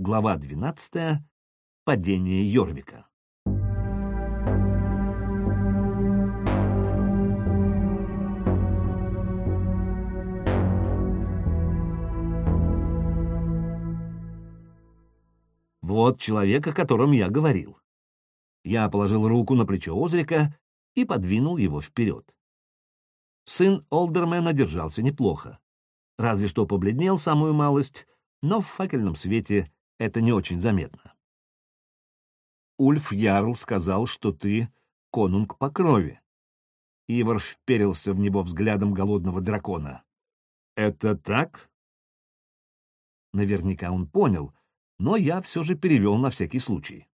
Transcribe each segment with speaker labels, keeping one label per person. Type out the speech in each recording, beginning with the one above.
Speaker 1: Глава 12. Падение Йорвика. Вот человек, о котором я говорил. Я положил руку на плечо Озрика и подвинул его вперед. Сын Олдермена держался неплохо. Разве что побледнел самую малость, но в факельном свете это не очень заметно. Ульф Ярл сказал, что ты конунг по крови. Ивар вперился в него взглядом голодного дракона. «Это так?» Наверняка он понял, но я все же перевел на всякий случай.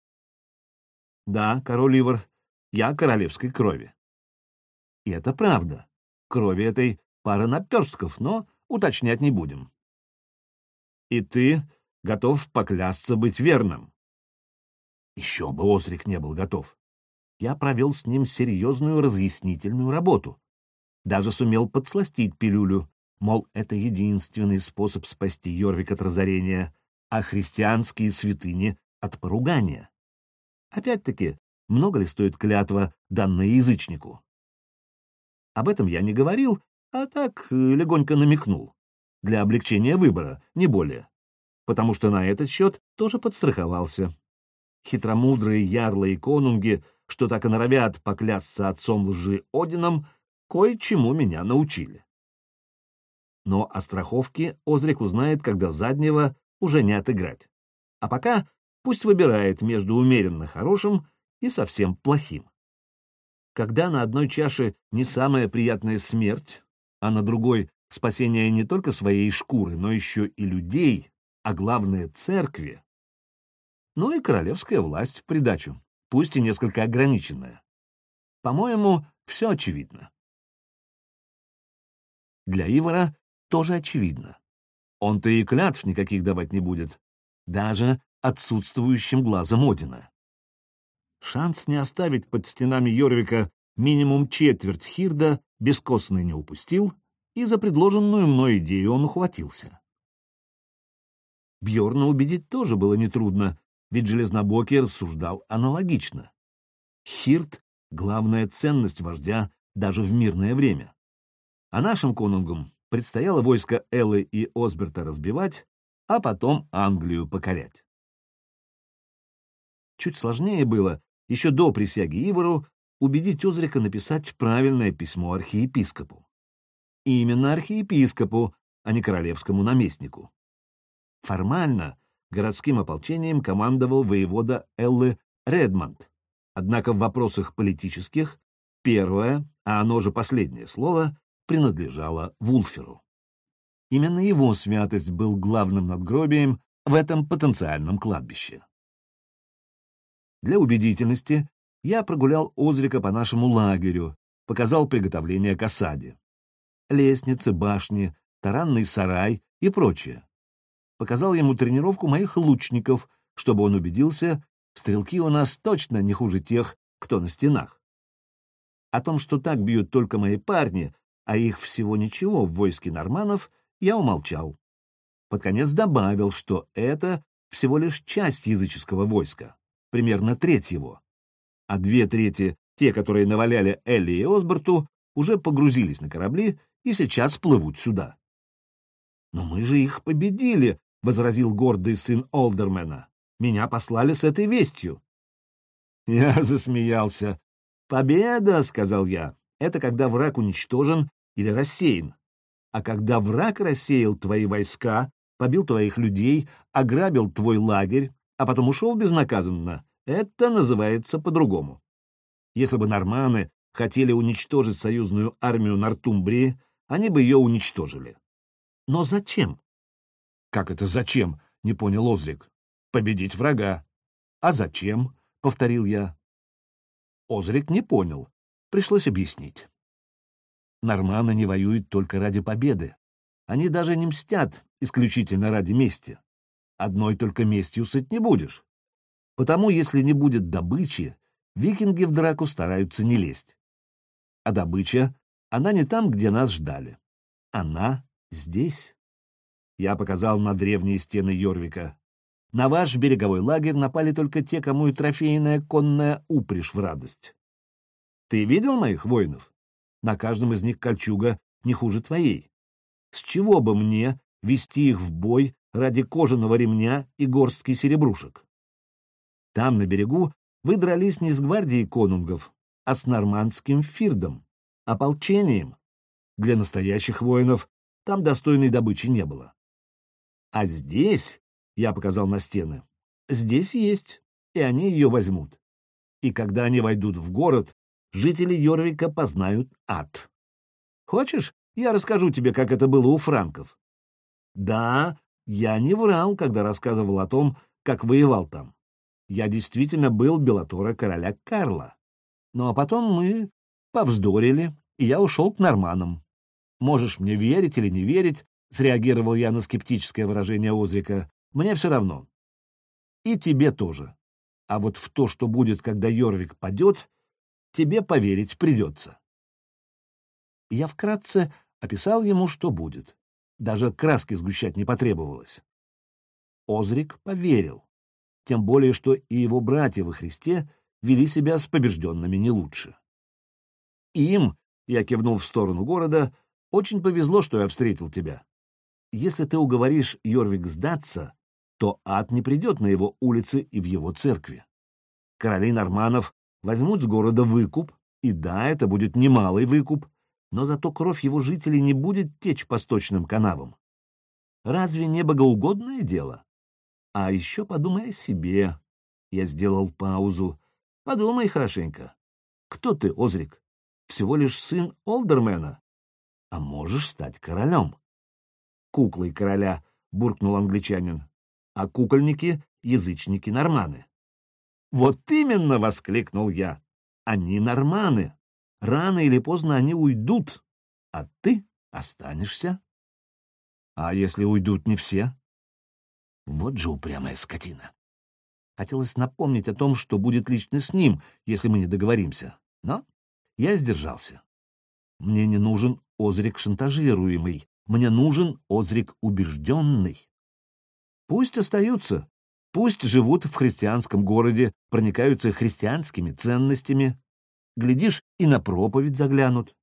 Speaker 1: «Да, король Ивар, я королевской крови». И это правда. Крови этой пара наперстков, но уточнять не будем. «И ты готов поклясться быть верным?» Еще бы Острик не был готов. Я провел с ним серьезную разъяснительную работу. Даже сумел подсластить пилюлю, мол, это единственный способ спасти Йорвик от разорения, а христианские святыни — от поругания. Опять-таки, много ли стоит клятва, данная язычнику? Об этом я не говорил, а так э, легонько намекнул. Для облегчения выбора, не более. Потому что на этот счет тоже подстраховался. Хитромудрые ярлы и конунги, что так и норовят поклясться отцом лжи Одином, кое-чему меня научили. Но о страховке Озрик узнает, когда заднего уже не отыграть. А пока пусть выбирает между умеренно хорошим и совсем плохим. Когда на одной чаше не самая приятная смерть, а на другой — спасение не только своей шкуры, но еще и людей, а главное — церкви, ну и королевская власть в придачу, пусть и несколько ограниченная. По-моему, все очевидно. Для Ивара тоже очевидно. Он-то и клятв никаких давать не будет, даже отсутствующим глазом Одина. Шанс не оставить под стенами Йорвика минимум четверть Хирда бескостно не упустил, и за предложенную мной идею он ухватился. Бьорна убедить тоже было нетрудно, ведь Железнобокий рассуждал аналогично. Хирд — главная ценность вождя даже в мирное время. А нашим конунгам предстояло войско Эллы и Осберта разбивать, а потом Англию покорять. Чуть сложнее было, еще до присяги Ивару, убедить Озрика написать правильное письмо архиепископу. И именно архиепископу, а не королевскому наместнику. Формально городским ополчением командовал воевода Эллы Редмонд, однако в вопросах политических первое, а оно же последнее слово, принадлежало Вулферу. Именно его святость был главным надгробием в этом потенциальном кладбище. Для убедительности я прогулял Озрика по нашему лагерю, показал приготовление к осаде. Лестницы, башни, таранный сарай и прочее. Показал ему тренировку моих лучников, чтобы он убедился, стрелки у нас точно не хуже тех, кто на стенах. О том, что так бьют только мои парни, а их всего ничего в войске норманов, я умолчал. Под конец добавил, что это всего лишь часть языческого войска примерно треть его. А две трети, те, которые наваляли Элли и Осборту, уже погрузились на корабли и сейчас плывут сюда. «Но мы же их победили», — возразил гордый сын Олдермена. «Меня послали с этой вестью». Я засмеялся. «Победа», — сказал я, — «это когда враг уничтожен или рассеян. А когда враг рассеял твои войска, побил твоих людей, ограбил твой лагерь, а потом ушел безнаказанно, это называется по-другому. Если бы норманы хотели уничтожить союзную армию Нортумбрии, они бы ее уничтожили. Но зачем? Как это зачем? Не понял Озрик. Победить врага. А зачем? Повторил я. Озрик не понял. Пришлось объяснить. Норманы не воюют только ради победы. Они даже не мстят исключительно ради мести. Одной только местью сыт не будешь. Потому, если не будет добычи, викинги в драку стараются не лезть. А добыча, она не там, где нас ждали. Она здесь. Я показал на древние стены Йорвика. На ваш береговой лагерь напали только те, кому и трофейная конная упряжь в радость. Ты видел моих воинов? На каждом из них кольчуга не хуже твоей. С чего бы мне вести их в бой ради кожаного ремня и горстки серебрушек? Там, на берегу, вы дрались не с гвардией конунгов, а с нормандским фирдом, ополчением. Для настоящих воинов там достойной добычи не было. А здесь, я показал на стены, здесь есть, и они ее возьмут. И когда они войдут в город, жители Йорвика познают ад. Хочешь, я расскажу тебе, как это было у франков? Да, я не врал, когда рассказывал о том, как воевал там. Я действительно был Белатора короля Карла. Ну а потом мы повздорили, и я ушел к норманам. Можешь мне верить или не верить, среагировал я на скептическое выражение Озрика, мне все равно. И тебе тоже. А вот в то, что будет, когда Йорвик падет, тебе поверить придется. Я вкратце описал ему, что будет. Даже краски сгущать не потребовалось. Озрик поверил, тем более, что и его братья во Христе вели себя с побежденными не лучше. Им, я кивнул в сторону города, очень повезло, что я встретил тебя. Если ты уговоришь Йорвик сдаться, то ад не придет на его улицы и в его церкви. Короли норманов возьмут с города выкуп, и да, это будет немалый выкуп, но зато кровь его жителей не будет течь по сточным канавам. Разве не богоугодное дело? А еще подумай о себе. Я сделал паузу. Подумай хорошенько. Кто ты, Озрик? Всего лишь сын Олдермена. А можешь стать королем. Куклой короля, буркнул англичанин. А кукольники — язычники-норманы. Вот именно, воскликнул я. Они норманы. Рано или поздно они уйдут, а ты останешься. А если уйдут не все? Вот же упрямая скотина. Хотелось напомнить о том, что будет лично с ним, если мы не договоримся. Но я сдержался. Мне не нужен Озрик шантажируемый, мне нужен Озрик убежденный. Пусть остаются, пусть живут в христианском городе, проникаются христианскими ценностями. Глядишь, и на проповедь заглянут.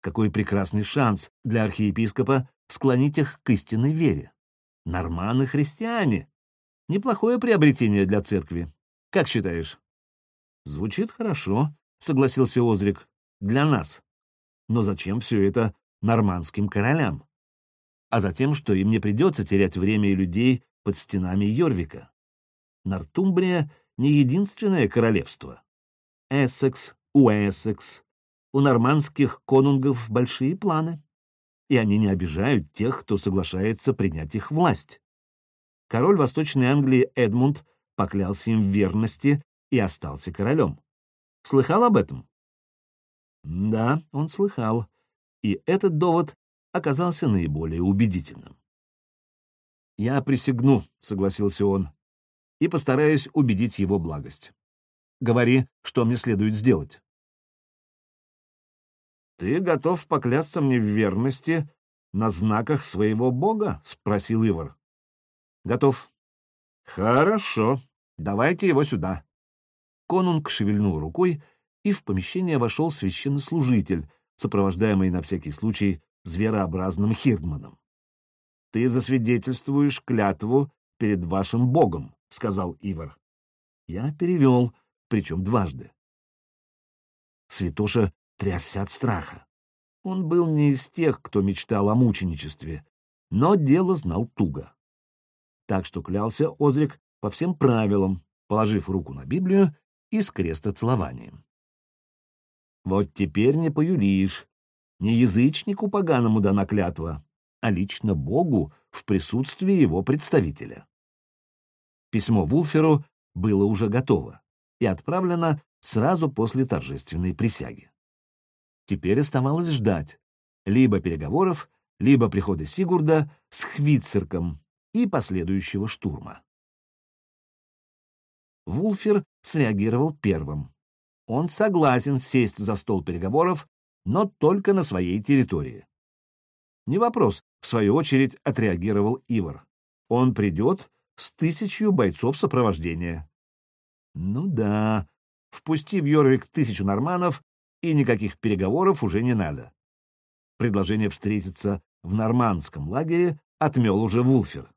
Speaker 1: Какой прекрасный шанс для архиепископа склонить их к истинной вере. Норманы христиане. Неплохое приобретение для церкви. Как считаешь? Звучит хорошо, согласился Озрик. Для нас. Но зачем все это нормандским королям? А затем, что им не придется терять время и людей под стенами Йорвика. Нортумбрия — не единственное королевство. Эссекс, Уэссекс. У нормандских конунгов большие планы и они не обижают тех, кто соглашается принять их власть. Король Восточной Англии Эдмунд поклялся им в верности и остался королем. Слыхал об этом? Да, он слыхал, и этот довод оказался наиболее убедительным. «Я присягну», — согласился он, — «и постараюсь убедить его благость. Говори, что мне следует сделать». «Ты готов поклясться мне в верности на знаках своего бога?» — спросил Ивар. «Готов». «Хорошо. Давайте его сюда». Конунг шевельнул рукой, и в помещение вошел священнослужитель, сопровождаемый на всякий случай зверообразным Хирдманом. «Ты засвидетельствуешь клятву перед вашим богом», — сказал Ивар. Я перевел, причем дважды. Святоша трясся от страха. Он был не из тех, кто мечтал о мученичестве, но дело знал туго. Так что клялся Озрик по всем правилам, положив руку на Библию и с крестоцелованием. Вот теперь не поюлишь. Не язычнику поганому дана клятва, а лично Богу в присутствии его представителя. Письмо Вулферу было уже готово и отправлено сразу после торжественной присяги. Теперь оставалось ждать либо переговоров, либо прихода Сигурда с Хвитцерком и последующего штурма. Вулфер среагировал первым. Он согласен сесть за стол переговоров, но только на своей территории. Не вопрос, в свою очередь отреагировал Ивар. Он придет, с тысячью бойцов сопровождения. Ну да, впусти в Йорвик тысячу норманов, и никаких переговоров уже не надо. Предложение встретиться в нормандском лагере отмел уже Вулфер.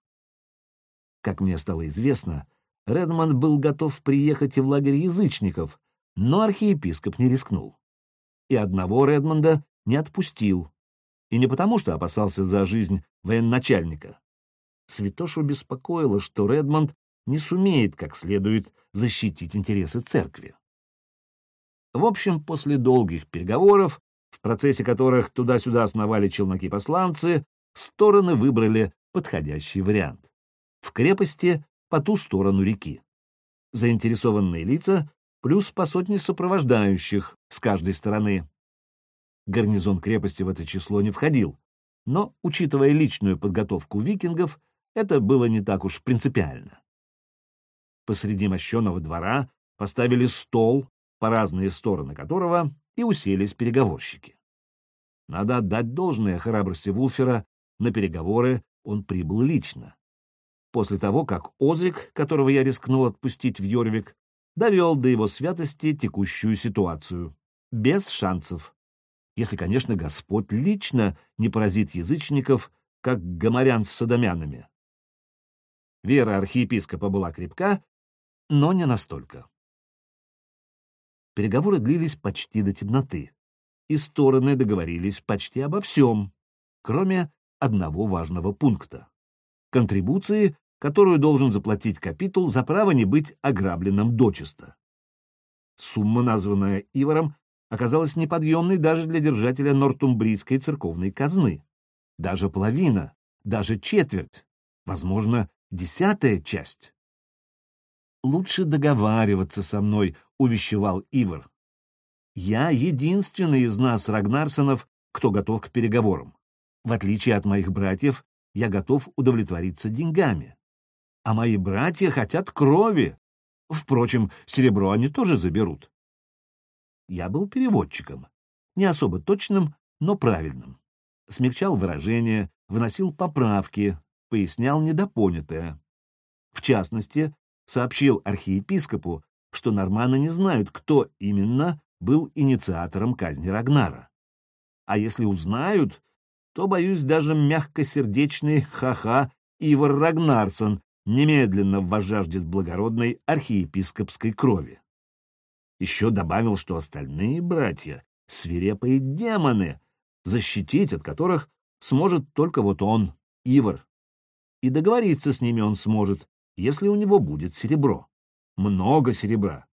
Speaker 1: Как мне стало известно, Редмонд был готов приехать и в лагерь язычников, но архиепископ не рискнул. И одного Редмонда не отпустил. И не потому, что опасался за жизнь военачальника. Святошу беспокоило, что Редмонд не сумеет как следует защитить интересы церкви. В общем, после долгих переговоров, в процессе которых туда-сюда основали челноки-посланцы, стороны выбрали подходящий вариант. В крепости по ту сторону реки. Заинтересованные лица плюс по сотне сопровождающих с каждой стороны. Гарнизон крепости в это число не входил, но, учитывая личную подготовку викингов, это было не так уж принципиально. Посреди мощеного двора поставили стол, по разные стороны которого и уселись переговорщики. Надо отдать должное храбрости Вулфера, на переговоры он прибыл лично. После того, как Озрик, которого я рискнул отпустить в Йорвик, довел до его святости текущую ситуацию. Без шансов. Если, конечно, Господь лично не поразит язычников, как гоморян с садомянами. Вера архиепископа была крепка, но не настолько. Переговоры длились почти до темноты, и стороны договорились почти обо всем, кроме одного важного пункта — контрибуции, которую должен заплатить капитул за право не быть ограбленным дочисто. Сумма, названная Ивором, оказалась неподъемной даже для держателя Нортумбрийской церковной казны. Даже половина, даже четверть, возможно, десятая часть. «Лучше договариваться со мной», — увещевал Ивар. «Я единственный из нас, Рагнарсонов, кто готов к переговорам. В отличие от моих братьев, я готов удовлетвориться деньгами а мои братья хотят крови. Впрочем, серебро они тоже заберут. Я был переводчиком, не особо точным, но правильным. Смягчал выражения, вносил поправки, пояснял недопонятое. В частности, сообщил архиепископу, что норманы не знают, кто именно был инициатором казни Рагнара. А если узнают, то, боюсь, даже мягкосердечный ха-ха Ивар Рагнарсон немедленно возжаждет благородной архиепископской крови. Еще добавил, что остальные братья — свирепые демоны, защитить от которых сможет только вот он, Ивар. И договориться с ними он сможет, если у него будет серебро. Много серебра.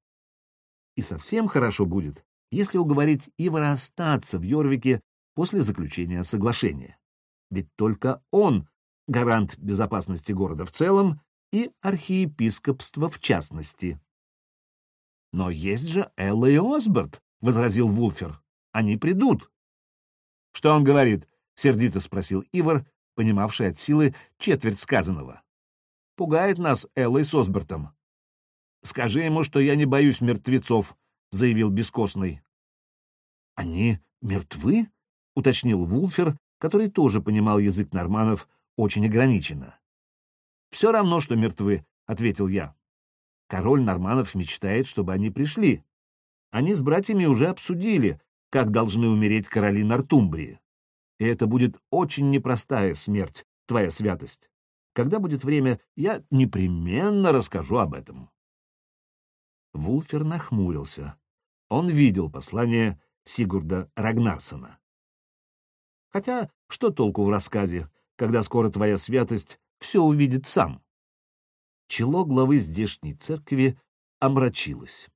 Speaker 1: И совсем хорошо будет, если уговорить Ивара остаться в Йорвике после заключения соглашения. Ведь только он гарант безопасности города в целом и архиепископства в частности. «Но есть же Элла и Осберт», — возразил Вулфер. «Они придут». «Что он говорит?» — сердито спросил Ивар, понимавший от силы четверть сказанного. «Пугает нас Эллой с Осбертом». «Скажи ему, что я не боюсь мертвецов», — заявил Бескостный. «Они мертвы?» — уточнил Вулфер, который тоже понимал язык норманов очень ограниченно. «Все равно, что мертвы», — ответил я. «Король Норманов мечтает, чтобы они пришли. Они с братьями уже обсудили, как должны умереть короли Нортумбрии. И это будет очень непростая смерть, твоя святость. Когда будет время, я непременно расскажу об этом». Вулфер нахмурился. Он видел послание Сигурда Рагнарсона. Хотя, что толку в рассказе, когда скоро твоя святость все увидит сам. Чело главы здешней церкви омрачилось.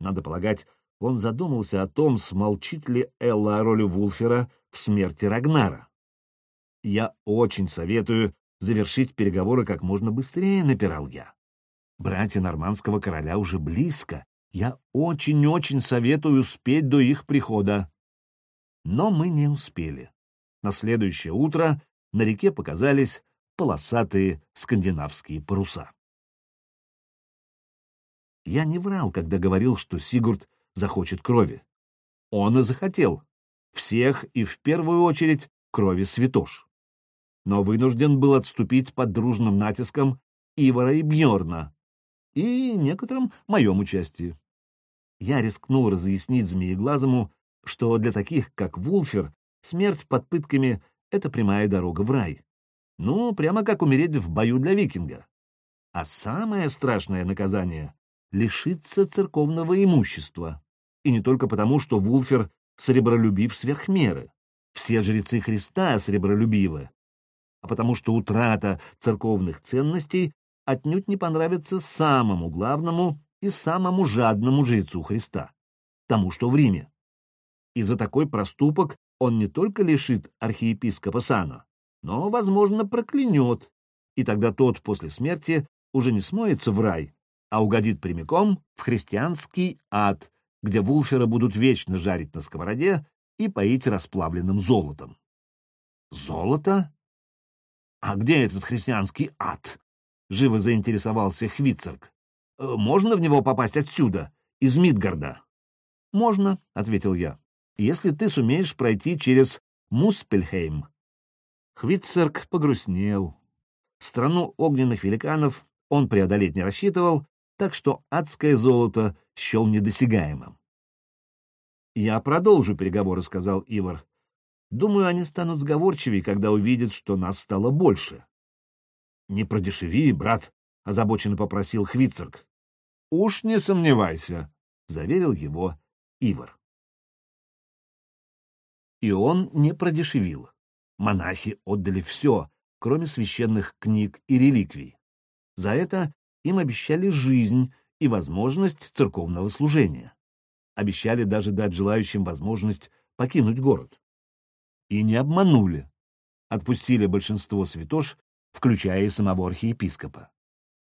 Speaker 1: Надо полагать, он задумался о том, смолчит ли Элла о роли Вулфера в смерти Рагнара. «Я очень советую завершить переговоры как можно быстрее», — напирал я. «Братья нормандского короля уже близко. Я очень-очень советую успеть до их прихода». Но мы не успели. На следующее утро на реке показались полосатые скандинавские паруса. Я не врал, когда говорил, что Сигурд захочет крови. Он и захотел. Всех и в первую очередь крови святош. Но вынужден был отступить под дружным натиском Ивара и Бьорна, и некотором моем участии. Я рискнул разъяснить Змееглазому, что для таких, как Вулфер, смерть под пытками — это прямая дорога в рай. Ну, прямо как умереть в бою для викинга. А самое страшное наказание — лишиться церковного имущества. И не только потому, что Вулфер сребролюбив сверх меры. Все жрецы Христа сребролюбивы. А потому что утрата церковных ценностей отнюдь не понравится самому главному и самому жадному жрецу Христа, тому, что в Риме. И за такой проступок он не только лишит архиепископа сана, но, возможно, проклянет, и тогда тот после смерти уже не смоется в рай, а угодит прямиком в христианский ад, где вулфера будут вечно жарить на сковороде и поить расплавленным золотом. Золото? А где этот христианский ад? Живо заинтересовался Хвицерк. «Э, можно в него попасть отсюда, из Мидгарда? Можно, ответил я, если ты сумеешь пройти через Муспельхейм. Хвицерк погрустнел. Страну огненных великанов он преодолеть не рассчитывал, так что адское золото счел недосягаемым. «Я продолжу переговоры», — сказал Ивар. «Думаю, они станут сговорчивее, когда увидят, что нас стало больше». «Не продешеви, брат», — озабоченно попросил Хвицерк. «Уж не сомневайся», — заверил его Ивар. И он не продешевил. Монахи отдали все, кроме священных книг и реликвий. За это им обещали жизнь и возможность церковного служения. Обещали даже дать желающим возможность покинуть город. И не обманули. Отпустили большинство святош, включая и самого архиепископа.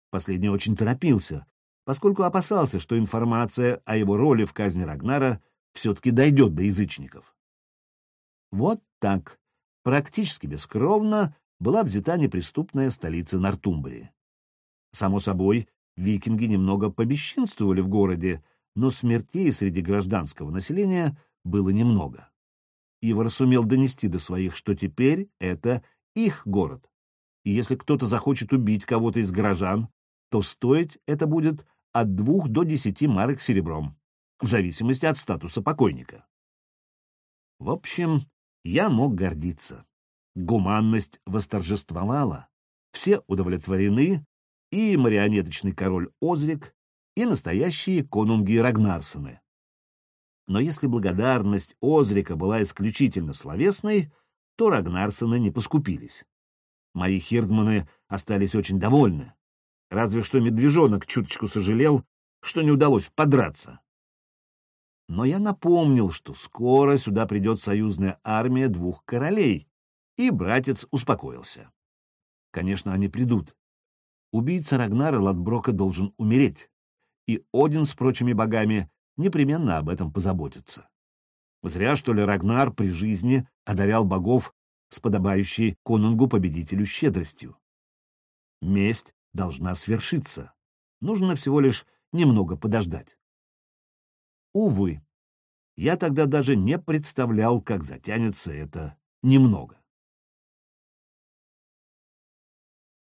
Speaker 1: Последний очень торопился, поскольку опасался, что информация о его роли в казни Рагнара все-таки дойдет до язычников. Вот так, практически бескровно, была взята неприступная столица Нортумбрии. Само собой, викинги немного побесчинствовали в городе, но смертей среди гражданского населения было немного. Ивар сумел донести до своих, что теперь это их город. И если кто-то захочет убить кого-то из горожан, то стоить это будет от двух до десяти марок серебром, в зависимости от статуса покойника. В общем, я мог гордиться. Гуманность восторжествовала, все удовлетворены, и марионеточный король Озрик, и настоящие конунги Рагнарсоны. Но если благодарность Озрика была исключительно словесной, то Рагнарсоны не поскупились. Мои хирдманы остались очень довольны. Разве что медвежонок чуточку сожалел, что не удалось подраться. Но я напомнил, что скоро сюда придет союзная армия двух королей, и братец успокоился. Конечно, они придут. Убийца Рагнара Ладброка должен умереть, и Один с прочими богами непременно об этом позаботится. Зря, что ли, Рагнар при жизни одарял богов с подобающей конунгу-победителю щедростью. Месть должна свершиться. Нужно всего лишь немного подождать. Увы, я тогда даже не представлял, как затянется это немного.